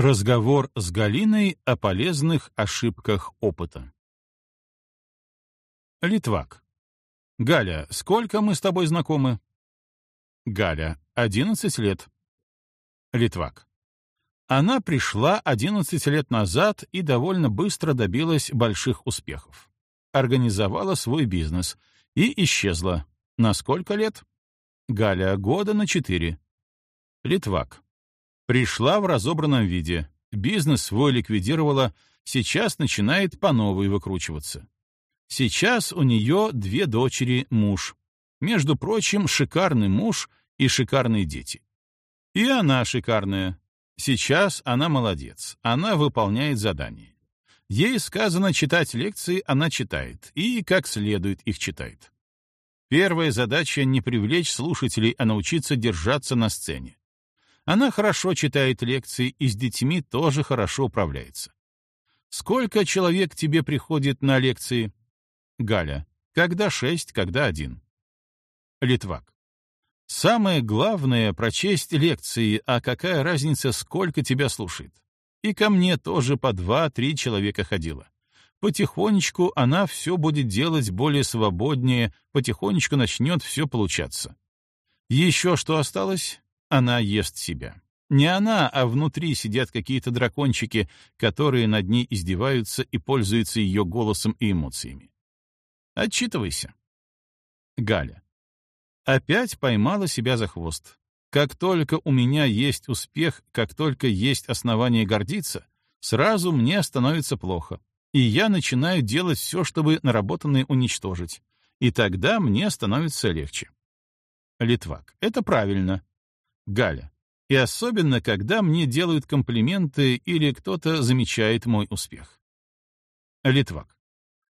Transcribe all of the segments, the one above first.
Разговор с Галиной о полезных ошибках опыта. Литвак. Галя, сколько мы с тобой знакомы? Галя. Одиннадцать лет. Литвак. Она пришла одиннадцать лет назад и довольно быстро добилась больших успехов. Организовала свой бизнес и исчезла. На сколько лет? Галя. Года на четыре. Литвак. Пришла в разобранном виде, бизнес свой ликвидировала, сейчас начинает по новой выкручиваться. Сейчас у нее две дочери, муж. Между прочим, шикарный муж и шикарные дети. И она шикарная. Сейчас она молодец, она выполняет задание. Ей сказано читать лекции, она читает, и как следует их читает. Первая задача — не привлечь слушателей, а научиться держаться на сцене. Она хорошо читает лекции и с детьми тоже хорошо управляется. Сколько человек тебе приходит на лекции? Галя. Когда шесть, когда один. Литвак. Самое главное — прочесть лекции, а какая разница, сколько тебя слушает. И ко мне тоже по два-три человека ходило. Потихонечку она все будет делать более свободнее, потихонечку начнет все получаться. Еще что осталось? Она ест себя. Не она, а внутри сидят какие-то дракончики, которые над ней издеваются и пользуются ее голосом и эмоциями. Отчитывайся. Галя. Опять поймала себя за хвост. Как только у меня есть успех, как только есть основание гордиться, сразу мне становится плохо, и я начинаю делать все, чтобы наработанное уничтожить. И тогда мне становится легче. Литвак. Это правильно. Галя. И особенно, когда мне делают комплименты или кто-то замечает мой успех. Литвак.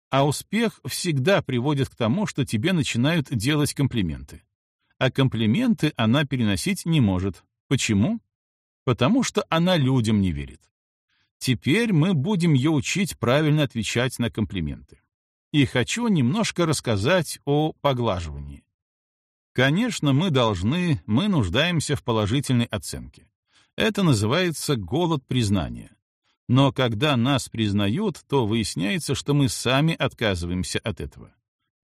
А успех всегда приводит к тому, что тебе начинают делать комплименты. А комплименты она переносить не может. Почему? Потому что она людям не верит. Теперь мы будем ее учить правильно отвечать на комплименты. И хочу немножко рассказать о поглаживании. Конечно, мы должны, мы нуждаемся в положительной оценке. Это называется голод признания. Но когда нас признают, то выясняется, что мы сами отказываемся от этого.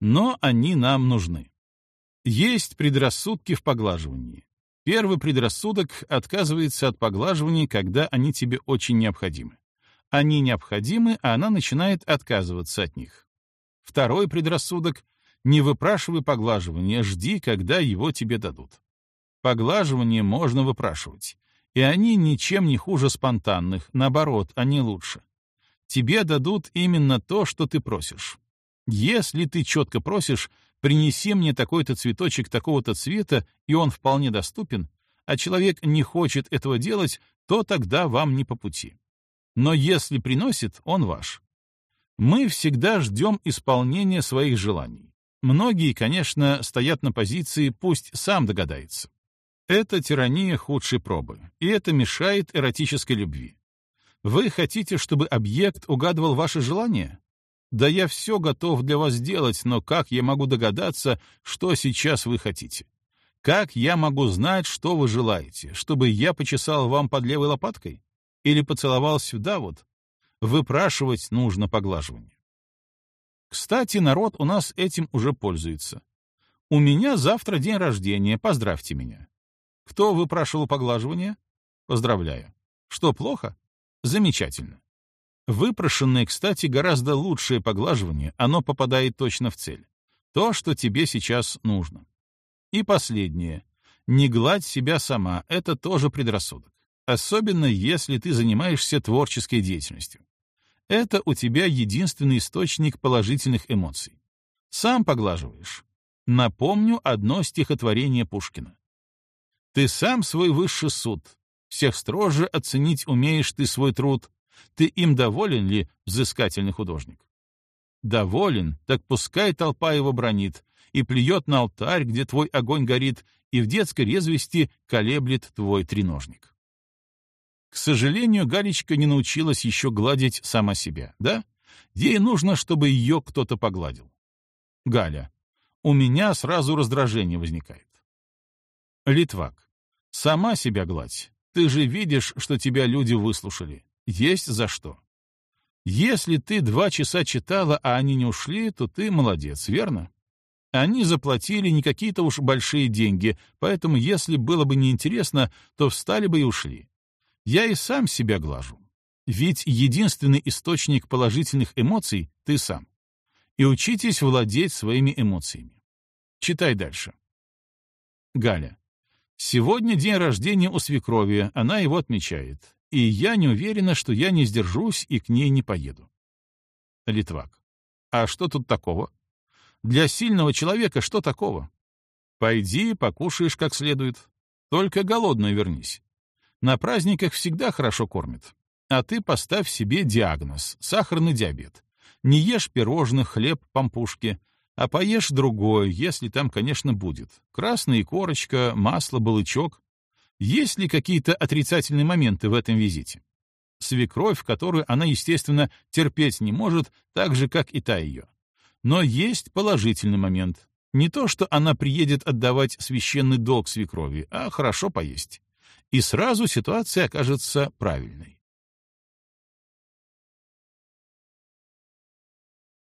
Но они нам нужны. Есть предрассудки в поглаживании. Первый предрассудок отказывается от поглаживаний, когда они тебе очень необходимы. Они необходимы, а она начинает отказываться от них. Второй предрассудок не выпрашивай поглаживания, жди, когда его тебе дадут. Поглаживание можно выпрашивать, и они ничем не хуже спонтанных, наоборот, они лучше. Тебе дадут именно то, что ты просишь. Если ты четко просишь, принеси мне такой-то цветочек такого-то цвета, и он вполне доступен, а человек не хочет этого делать, то тогда вам не по пути. Но если приносит, он ваш. Мы всегда ждем исполнения своих желаний. Многие, конечно, стоят на позиции «пусть сам догадается». Это тирания худшей пробы, и это мешает эротической любви. Вы хотите, чтобы объект угадывал ваши желания? Да я все готов для вас сделать, но как я могу догадаться, что сейчас вы хотите? Как я могу знать, что вы желаете? Чтобы я почесал вам под левой лопаткой? Или поцеловал сюда вот? Выпрашивать нужно поглаживание. Кстати, народ у нас этим уже пользуется. У меня завтра день рождения, поздравьте меня. Кто выпрашивал поглаживание? Поздравляю. Что, плохо? Замечательно. Выпрошенное, кстати, гораздо лучшее поглаживание, оно попадает точно в цель. То, что тебе сейчас нужно. И последнее. Не гладь себя сама, это тоже предрассудок. Особенно если ты занимаешься творческой деятельностью. Это у тебя единственный источник положительных эмоций. Сам поглаживаешь. Напомню одно стихотворение Пушкина. Ты сам свой высший суд. Всех строже оценить умеешь ты свой труд. Ты им доволен ли, взыскательный художник? Доволен, так пускай толпа его бронит и плюет на алтарь, где твой огонь горит, и в детской резвости колеблет твой треножник. К сожалению, Галечка не научилась еще гладить сама себя, да? Ей нужно, чтобы ее кто-то погладил. Галя. У меня сразу раздражение возникает. Литвак. Сама себя гладь. Ты же видишь, что тебя люди выслушали. Есть за что. Если ты два часа читала, а они не ушли, то ты молодец, верно? Они заплатили не какие-то уж большие деньги, поэтому если было бы неинтересно, то встали бы и ушли. Я и сам себя глажу. Ведь единственный источник положительных эмоций — ты сам. И учитесь владеть своими эмоциями. Читай дальше. Галя. Сегодня день рождения у свекрови, она его отмечает. И я не уверена, что я не сдержусь и к ней не поеду. Литвак. А что тут такого? Для сильного человека что такого? Пойди, покушаешь как следует. Только голодно вернись. На праздниках всегда хорошо кормят. А ты поставь себе диагноз — сахарный диабет. Не ешь пирожных, хлеб, пампушки, а поешь другое, если там, конечно, будет. Красная корочка, масло, балычок. Есть ли какие-то отрицательные моменты в этом визите? Свекровь, которую она, естественно, терпеть не может, так же, как и та ее. Но есть положительный момент. Не то, что она приедет отдавать священный долг свекрови, а хорошо поесть. И сразу ситуация окажется правильной.